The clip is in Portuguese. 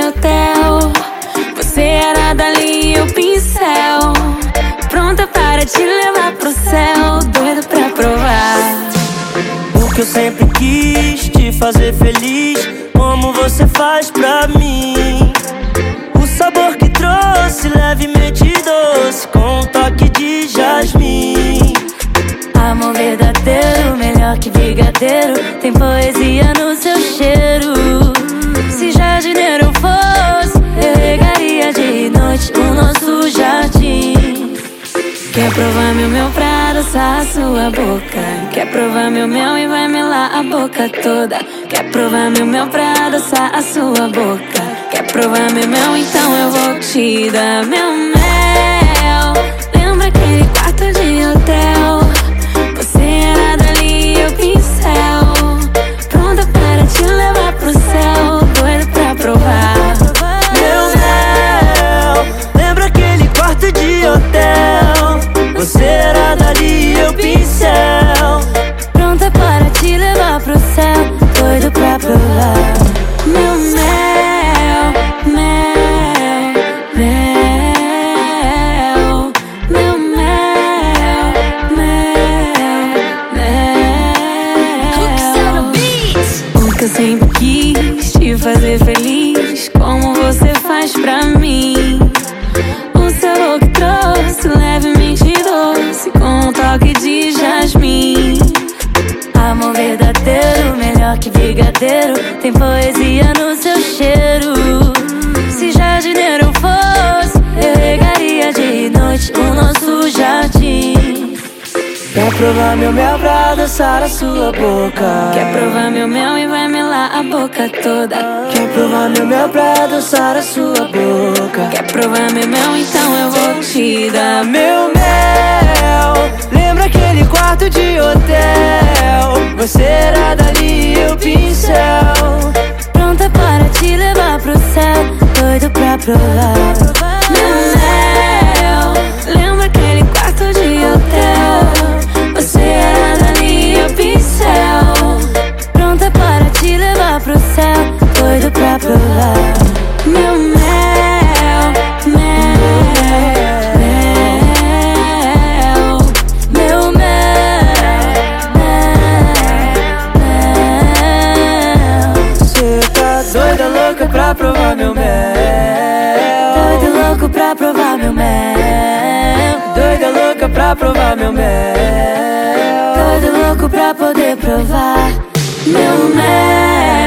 hotel. Você era dali e o pincel. Pronta para te levar pro céu. Doido pra provar. O que eu sempre quis, te fazer feliz. Como você faz pra mim? O sabor que trouxe, levemente doce, com um toque de jasmim. Amor verdadeiro, melhor que brigadeiro. Tem poesia no seu cheiro. Nosso jardim. Quer provar meu mel pra adoçar sua boca? Quer provar meu mel e vai melar a boca toda? Quer provar meu mel pra adoçar a sua boca? Quer provar meu mel? Então eu vou te dar meu mel. Fazer feliz, como você faz pra mim. O sabor que trouxe, levemente doce, com um toque de jasmim. Amor verdadeiro, melhor que brigadeiro, tem poesia no seu cheiro. Se jardineiro fosse, Quer provar meu mel pra adoçar a sua boca? Quer provar meu mel e vai melar a boca toda? Quer provar meu mel pra adoçar a sua boca? Quer provar meu mel? Então eu vou te dar Meu mel, lembra aquele quarto de hotel? Você era dali, eu pincel. Pronta para te levar pro céu, doido pra provar. Pra provar meu mel. Doido louco pra provar meu mel. Doida, louca pra provar meu mel. Doido louco pra poder provar meu mel.